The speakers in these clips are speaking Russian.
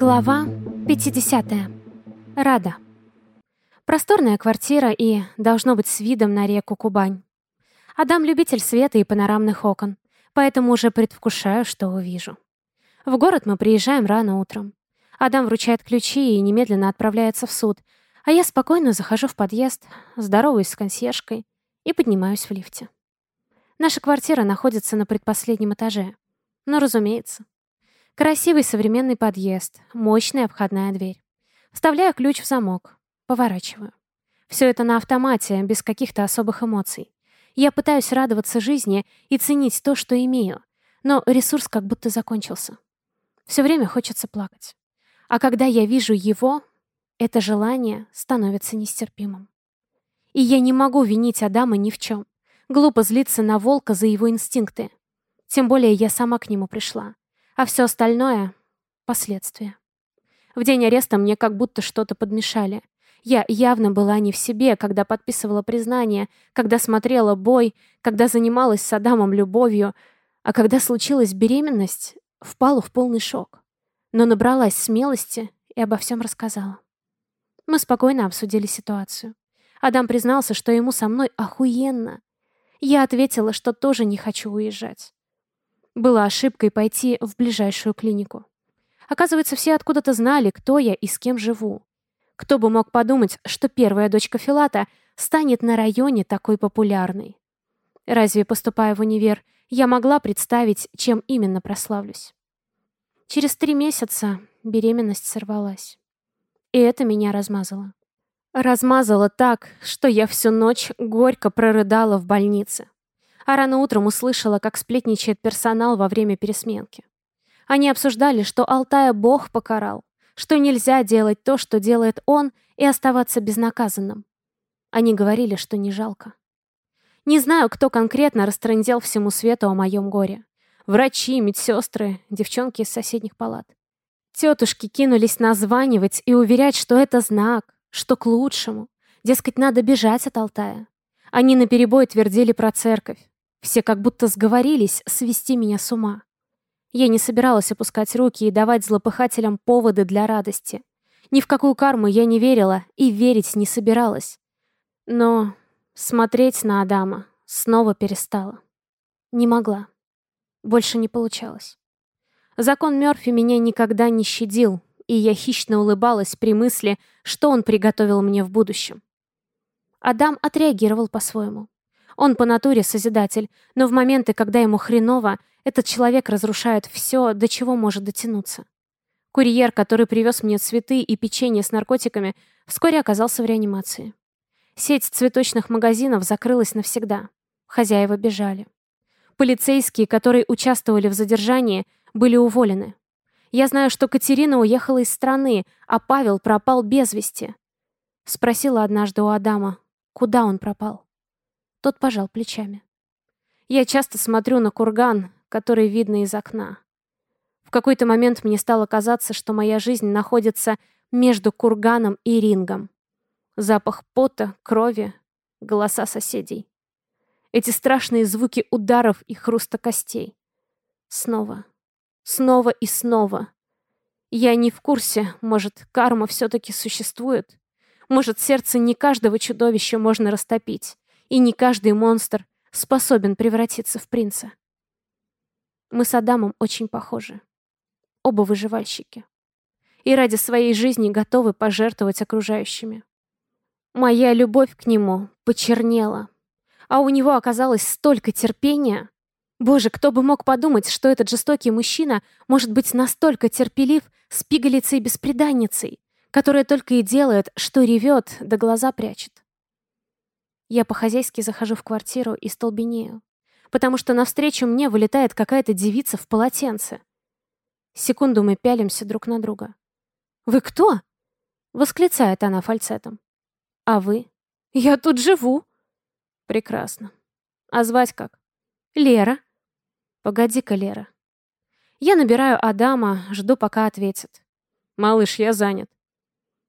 Глава 50. Рада. Просторная квартира и, должно быть, с видом на реку Кубань. Адам любитель света и панорамных окон, поэтому уже предвкушаю, что увижу. В город мы приезжаем рано утром. Адам вручает ключи и немедленно отправляется в суд, а я спокойно захожу в подъезд, здороваюсь с консьержкой и поднимаюсь в лифте. Наша квартира находится на предпоследнем этаже. Но, разумеется, Красивый современный подъезд, мощная входная дверь. Вставляю ключ в замок, поворачиваю. Все это на автомате, без каких-то особых эмоций. Я пытаюсь радоваться жизни и ценить то, что имею, но ресурс как будто закончился. Все время хочется плакать. А когда я вижу его, это желание становится нестерпимым. И я не могу винить Адама ни в чем. Глупо злиться на волка за его инстинкты. Тем более я сама к нему пришла а все остальное — последствия. В день ареста мне как будто что-то подмешали. Я явно была не в себе, когда подписывала признание, когда смотрела бой, когда занималась с Адамом любовью, а когда случилась беременность, впала в полный шок. Но набралась смелости и обо всем рассказала. Мы спокойно обсудили ситуацию. Адам признался, что ему со мной охуенно. Я ответила, что тоже не хочу уезжать. Было ошибкой пойти в ближайшую клинику. Оказывается, все откуда-то знали, кто я и с кем живу. Кто бы мог подумать, что первая дочка Филата станет на районе такой популярной. Разве, поступая в универ, я могла представить, чем именно прославлюсь? Через три месяца беременность сорвалась. И это меня размазало. Размазало так, что я всю ночь горько прорыдала в больнице а рано утром услышала, как сплетничает персонал во время пересменки. Они обсуждали, что Алтая Бог покарал, что нельзя делать то, что делает он, и оставаться безнаказанным. Они говорили, что не жалко. Не знаю, кто конкретно растрындел всему свету о моем горе. Врачи, медсестры, девчонки из соседних палат. Тетушки кинулись названивать и уверять, что это знак, что к лучшему. Дескать, надо бежать от Алтая. Они наперебой твердили про церковь. Все как будто сговорились свести меня с ума. Я не собиралась опускать руки и давать злопыхателям поводы для радости. Ни в какую карму я не верила и верить не собиралась. Но смотреть на Адама снова перестала. Не могла. Больше не получалось. Закон Мёрфи меня никогда не щадил, и я хищно улыбалась при мысли, что он приготовил мне в будущем. Адам отреагировал по-своему. Он по натуре созидатель, но в моменты, когда ему хреново, этот человек разрушает все, до чего может дотянуться. Курьер, который привез мне цветы и печенье с наркотиками, вскоре оказался в реанимации. Сеть цветочных магазинов закрылась навсегда. Хозяева бежали. Полицейские, которые участвовали в задержании, были уволены. Я знаю, что Катерина уехала из страны, а Павел пропал без вести. Спросила однажды у Адама, куда он пропал. Тот пожал плечами. Я часто смотрю на курган, который видно из окна. В какой-то момент мне стало казаться, что моя жизнь находится между курганом и рингом. Запах пота, крови, голоса соседей. Эти страшные звуки ударов и хруста костей. Снова, снова и снова. Я не в курсе, может, карма все-таки существует? Может, сердце не каждого чудовища можно растопить? И не каждый монстр способен превратиться в принца. Мы с Адамом очень похожи. Оба выживальщики. И ради своей жизни готовы пожертвовать окружающими. Моя любовь к нему почернела. А у него оказалось столько терпения. Боже, кто бы мог подумать, что этот жестокий мужчина может быть настолько терпелив с пигалицей-беспреданницей, которая только и делает, что ревет, да глаза прячет. Я по-хозяйски захожу в квартиру и столбенею, потому что навстречу мне вылетает какая-то девица в полотенце. Секунду мы пялимся друг на друга. «Вы кто?» — восклицает она фальцетом. «А вы?» «Я тут живу». «Прекрасно. А звать как?» «Лера». «Погоди-ка, Лера». Я набираю Адама, жду, пока ответит. «Малыш, я занят».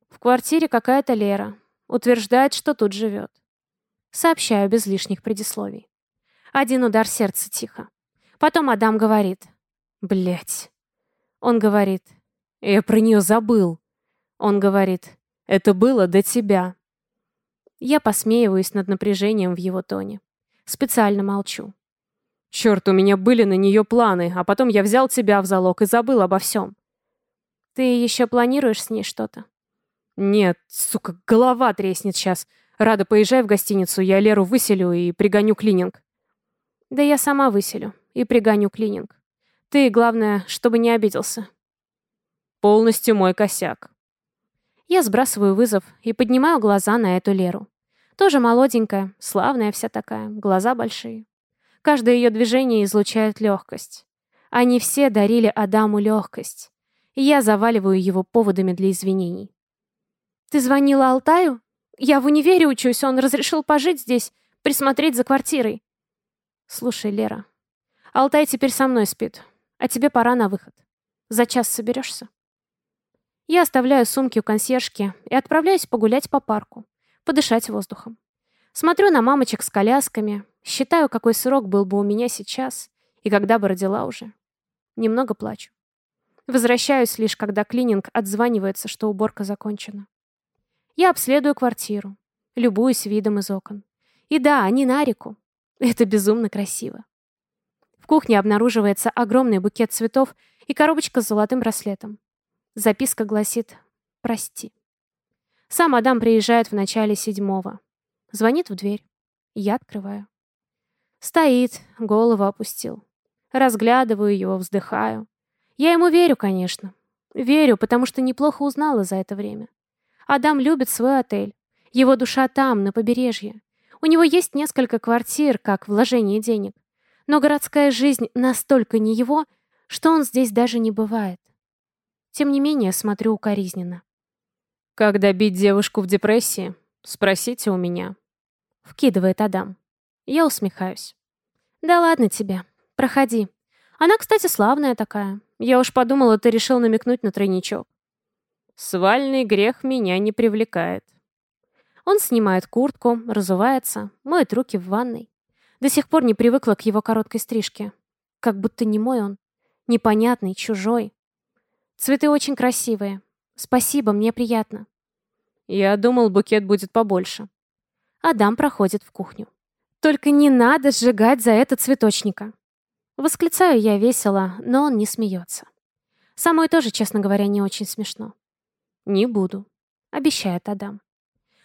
В квартире какая-то Лера. Утверждает, что тут живет. Сообщаю без лишних предисловий. Один удар сердца тихо. Потом Адам говорит. Блять. Он говорит. Я про нее забыл. Он говорит, это было до тебя. Я посмеиваюсь над напряжением в его тоне. Специально молчу. Черт, у меня были на нее планы, а потом я взял тебя в залог и забыл обо всем. Ты еще планируешь с ней что-то? Нет, сука, голова треснет сейчас. Рада, поезжай в гостиницу, я Леру выселю и пригоню клининг. Да я сама выселю и пригоню клининг. Ты, главное, чтобы не обиделся. Полностью мой косяк. Я сбрасываю вызов и поднимаю глаза на эту Леру. Тоже молоденькая, славная вся такая, глаза большие. Каждое ее движение излучает легкость. Они все дарили Адаму легкость. И я заваливаю его поводами для извинений. «Ты звонила Алтаю? Я в универе учусь, он разрешил пожить здесь, присмотреть за квартирой». «Слушай, Лера, Алтай теперь со мной спит, а тебе пора на выход. За час соберешься?» Я оставляю сумки у консьержки и отправляюсь погулять по парку, подышать воздухом. Смотрю на мамочек с колясками, считаю, какой срок был бы у меня сейчас и когда бы родила уже. Немного плачу. Возвращаюсь лишь, когда клининг отзванивается, что уборка закончена. Я обследую квартиру, любуюсь видом из окон. И да, они на реку. Это безумно красиво. В кухне обнаруживается огромный букет цветов и коробочка с золотым браслетом. Записка гласит «Прости». Сам Адам приезжает в начале седьмого. Звонит в дверь. Я открываю. Стоит, голову опустил. Разглядываю его, вздыхаю. Я ему верю, конечно. Верю, потому что неплохо узнала за это время. Адам любит свой отель. Его душа там, на побережье. У него есть несколько квартир, как вложение денег. Но городская жизнь настолько не его, что он здесь даже не бывает. Тем не менее, смотрю укоризненно. «Как добить девушку в депрессии? Спросите у меня». Вкидывает Адам. Я усмехаюсь. «Да ладно тебе. Проходи. Она, кстати, славная такая. Я уж подумала, ты решил намекнуть на тройничок». «Свальный грех меня не привлекает». Он снимает куртку, разувается, моет руки в ванной. До сих пор не привыкла к его короткой стрижке. Как будто не мой он. Непонятный, чужой. Цветы очень красивые. Спасибо, мне приятно. Я думал, букет будет побольше. Адам проходит в кухню. Только не надо сжигать за это цветочника. Восклицаю я весело, но он не смеется. Самой тоже, честно говоря, не очень смешно. «Не буду», — обещает Адам.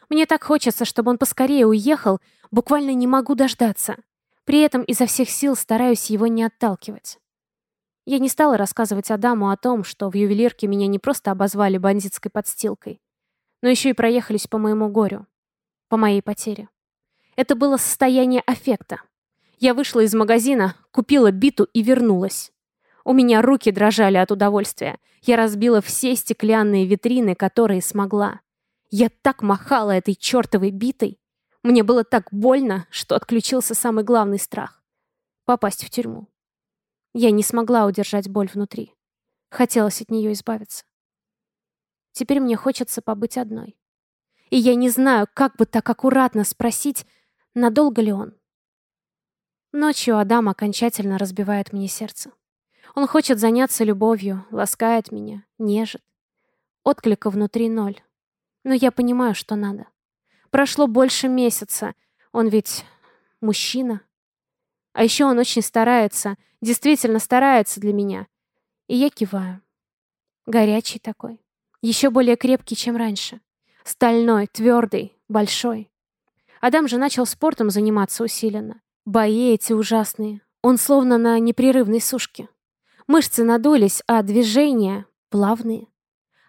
«Мне так хочется, чтобы он поскорее уехал, буквально не могу дождаться. При этом изо всех сил стараюсь его не отталкивать». Я не стала рассказывать Адаму о том, что в ювелирке меня не просто обозвали бандитской подстилкой, но еще и проехались по моему горю, по моей потере. Это было состояние аффекта. Я вышла из магазина, купила биту и вернулась. У меня руки дрожали от удовольствия. Я разбила все стеклянные витрины, которые смогла. Я так махала этой чертовой битой. Мне было так больно, что отключился самый главный страх — попасть в тюрьму. Я не смогла удержать боль внутри. Хотелось от нее избавиться. Теперь мне хочется побыть одной. И я не знаю, как бы так аккуратно спросить, Надолго ли он? Ночью Адам окончательно разбивает мне сердце. Он хочет заняться любовью, ласкает меня, нежит. Отклика внутри ноль. Но я понимаю, что надо. Прошло больше месяца. Он ведь мужчина. А еще он очень старается, действительно старается для меня. И я киваю. Горячий такой. Еще более крепкий, чем раньше. Стальной, твердый, большой. Адам же начал спортом заниматься усиленно. Бои эти ужасные. Он словно на непрерывной сушке. Мышцы надулись, а движения плавные.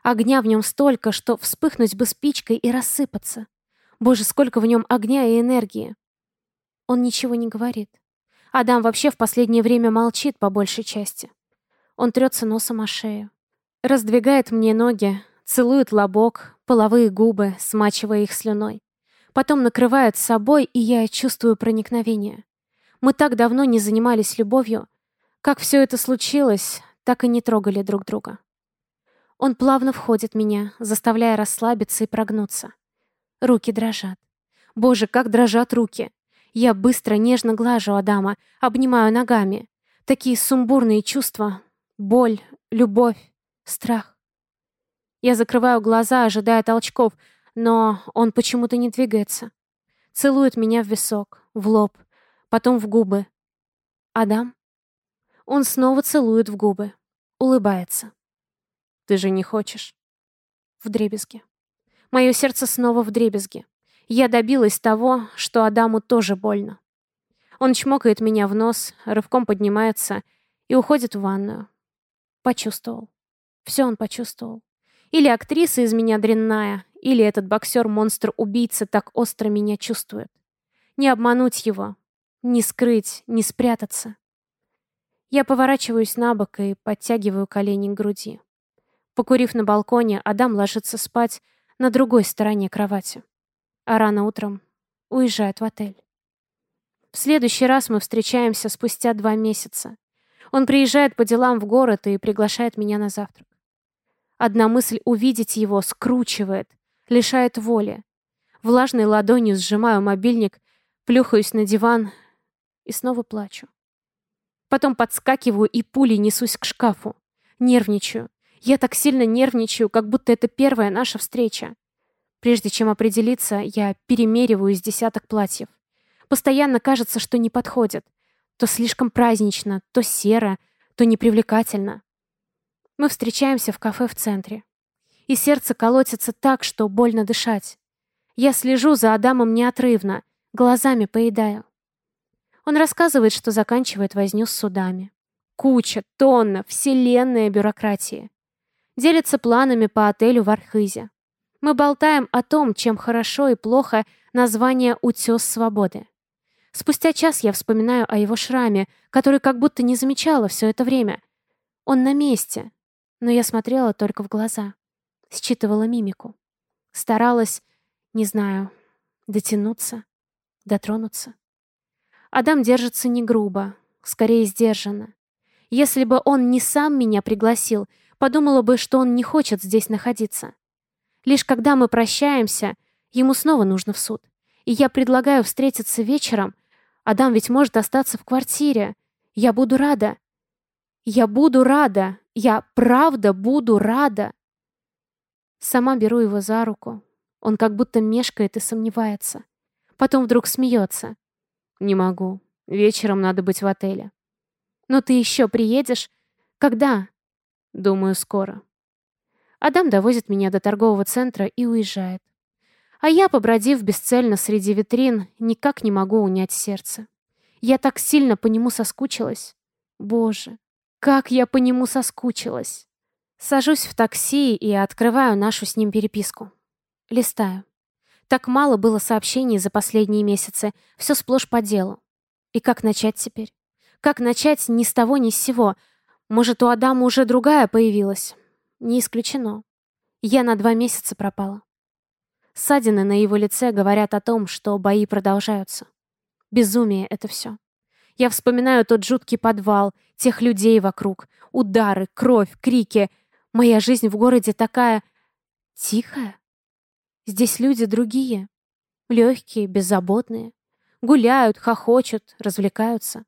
Огня в нем столько, что вспыхнуть бы спичкой и рассыпаться. Боже, сколько в нем огня и энергии. Он ничего не говорит. Адам вообще в последнее время молчит по большей части. Он трется носом о шею. Раздвигает мне ноги, целует лобок, половые губы, смачивая их слюной. Потом накрывает собой, и я чувствую проникновение. Мы так давно не занимались любовью. Как все это случилось, так и не трогали друг друга. Он плавно входит в меня, заставляя расслабиться и прогнуться. Руки дрожат. Боже, как дрожат руки. Я быстро, нежно глажу Адама, обнимаю ногами. Такие сумбурные чувства. Боль, любовь, страх. Я закрываю глаза, ожидая толчков, но он почему-то не двигается. Целует меня в висок, в лоб, потом в губы. Адам? Он снова целует в губы, улыбается. Ты же не хочешь? В дребезге. Мое сердце снова в дребезге. Я добилась того, что Адаму тоже больно. Он чмокает меня в нос, рывком поднимается и уходит в ванную. Почувствовал. Все он почувствовал. Или актриса из меня дрянная, или этот боксер-монстр-убийца так остро меня чувствует. Не обмануть его, не скрыть, не спрятаться. Я поворачиваюсь на бок и подтягиваю колени к груди. Покурив на балконе, Адам ложится спать на другой стороне кровати. А рано утром уезжает в отель. В следующий раз мы встречаемся спустя два месяца. Он приезжает по делам в город и приглашает меня на завтрак. Одна мысль увидеть его скручивает, лишает воли. Влажной ладонью сжимаю мобильник, плюхаюсь на диван и снова плачу. Потом подскакиваю и пулей несусь к шкафу. Нервничаю. Я так сильно нервничаю, как будто это первая наша встреча. Прежде чем определиться, я перемериваю из десяток платьев. Постоянно кажется, что не подходит. То слишком празднично, то серо, то непривлекательно. Мы встречаемся в кафе в центре. И сердце колотится так, что больно дышать. Я слежу за Адамом неотрывно, глазами поедаю. Он рассказывает, что заканчивает возню с судами. Куча, тонна, вселенная бюрократии. Делится планами по отелю в Архизе. Мы болтаем о том, чем хорошо и плохо название «Утес свободы». Спустя час я вспоминаю о его шраме, который как будто не замечала все это время. Он на месте, но я смотрела только в глаза. Считывала мимику. Старалась, не знаю, дотянуться, дотронуться. Адам держится не грубо, скорее сдержанно. Если бы он не сам меня пригласил, подумала бы, что он не хочет здесь находиться. Лишь когда мы прощаемся, ему снова нужно в суд. И я предлагаю встретиться вечером. Адам ведь может остаться в квартире. Я буду рада. Я буду рада. Я правда буду рада. Сама беру его за руку. Он как будто мешкает и сомневается. Потом вдруг смеется. Не могу. Вечером надо быть в отеле. Но ты еще приедешь? Когда? Думаю, скоро. Адам довозит меня до торгового центра и уезжает. А я, побродив бесцельно среди витрин, никак не могу унять сердце. Я так сильно по нему соскучилась. Боже, как я по нему соскучилась. Сажусь в такси и открываю нашу с ним переписку. Листаю. Так мало было сообщений за последние месяцы, все сплошь по делу. И как начать теперь? Как начать ни с того, ни с сего? Может, у Адама уже другая появилась? Не исключено. Я на два месяца пропала. Ссадины на его лице говорят о том, что бои продолжаются. Безумие это все. Я вспоминаю тот жуткий подвал, тех людей вокруг, удары, кровь, крики. Моя жизнь в городе такая... тихая. Здесь люди другие. Легкие, беззаботные. Гуляют, хохочут, развлекаются.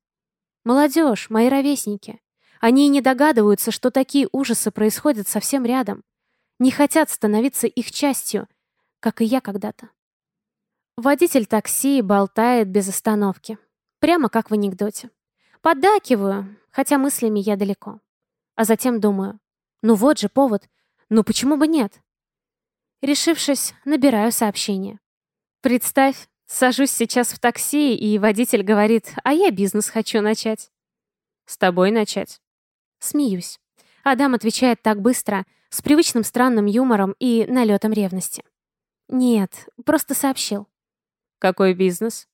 Молодежь, мои ровесники. Они и не догадываются, что такие ужасы происходят совсем рядом. Не хотят становиться их частью, как и я когда-то. Водитель такси болтает без остановки. Прямо как в анекдоте. Поддакиваю, хотя мыслями я далеко. А затем думаю, ну вот же повод, ну почему бы нет? Решившись, набираю сообщение. Представь, сажусь сейчас в такси, и водитель говорит, а я бизнес хочу начать. С тобой начать. Смеюсь. Адам отвечает так быстро, с привычным странным юмором и налетом ревности. Нет, просто сообщил. Какой бизнес?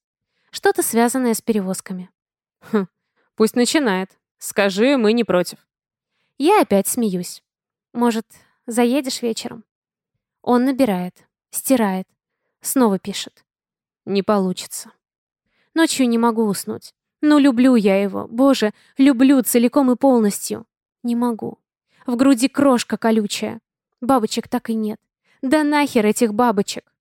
Что-то связанное с перевозками. Хм, пусть начинает. Скажи, мы не против. Я опять смеюсь. Может, заедешь вечером? Он набирает, стирает, снова пишет. Не получится. Ночью не могу уснуть. Но люблю я его. Боже, люблю целиком и полностью. Не могу. В груди крошка колючая. Бабочек так и нет. Да нахер этих бабочек.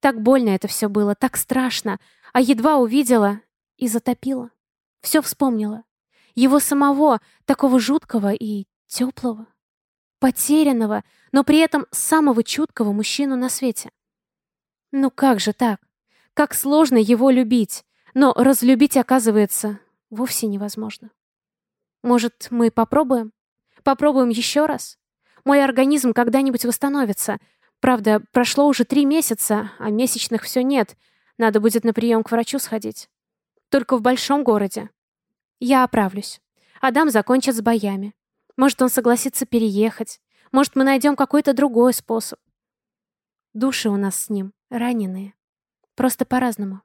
Так больно это все было, так страшно, а едва увидела и затопила. Все вспомнила. Его самого, такого жуткого и теплого. Потерянного, но при этом самого чуткого мужчину на свете. Ну как же так? Как сложно его любить, но разлюбить, оказывается, вовсе невозможно. Может, мы попробуем? Попробуем еще раз? Мой организм когда-нибудь восстановится. Правда, прошло уже три месяца, а месячных все нет. Надо будет на прием к врачу сходить. Только в большом городе. Я оправлюсь. Адам закончит с боями. Может, он согласится переехать. Может, мы найдем какой-то другой способ. Души у нас с ним раненые. Просто по-разному.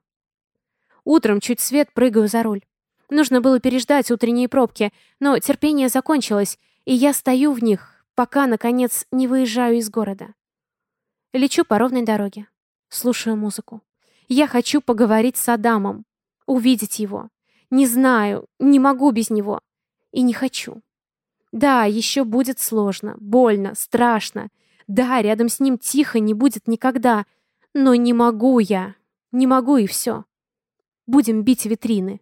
Утром чуть свет прыгаю за руль. Нужно было переждать утренние пробки, но терпение закончилось, и я стою в них, пока, наконец, не выезжаю из города. Лечу по ровной дороге. Слушаю музыку. Я хочу поговорить с Адамом. Увидеть его. Не знаю, не могу без него. И не хочу. Да, еще будет сложно, больно, страшно. Да, рядом с ним тихо не будет никогда. Но не могу я. Не могу и все. Будем бить витрины.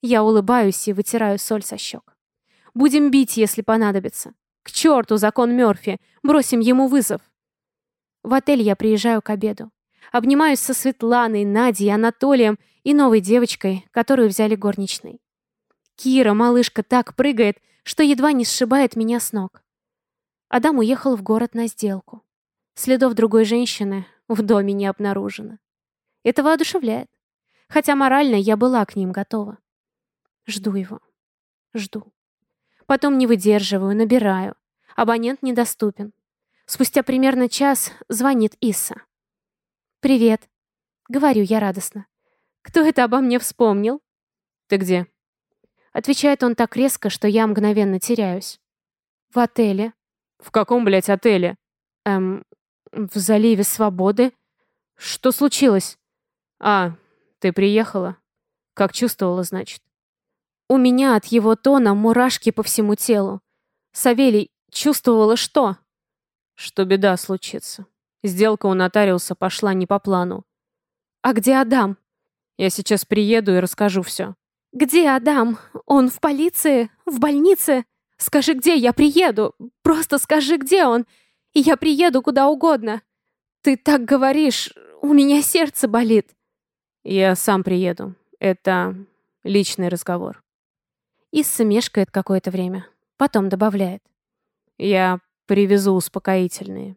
Я улыбаюсь и вытираю соль со щек. Будем бить, если понадобится. К черту закон Мёрфи! Бросим ему вызов. В отель я приезжаю к обеду. Обнимаюсь со Светланой, Надей, Анатолием и новой девочкой, которую взяли горничной. Кира, малышка, так прыгает, что едва не сшибает меня с ног. Адам уехал в город на сделку. Следов другой женщины в доме не обнаружено. Это воодушевляет. Хотя морально я была к ним готова. Жду его. Жду. Потом не выдерживаю, набираю. Абонент недоступен. Спустя примерно час звонит Исса. «Привет», — говорю я радостно. «Кто это обо мне вспомнил?» «Ты где?» Отвечает он так резко, что я мгновенно теряюсь. «В отеле». «В каком, блядь, отеле?» «Эм, в заливе Свободы. Что случилось?» «А, ты приехала? Как чувствовала, значит?» У меня от его тона мурашки по всему телу. Савелий чувствовала что? Что беда случится. Сделка у нотариуса пошла не по плану. А где Адам? Я сейчас приеду и расскажу все. Где Адам? Он в полиции? В больнице? Скажи, где я приеду? Просто скажи, где он? И я приеду куда угодно. Ты так говоришь, у меня сердце болит. Я сам приеду. Это личный разговор. Исса мешкает какое-то время. Потом добавляет. Я привезу успокоительные.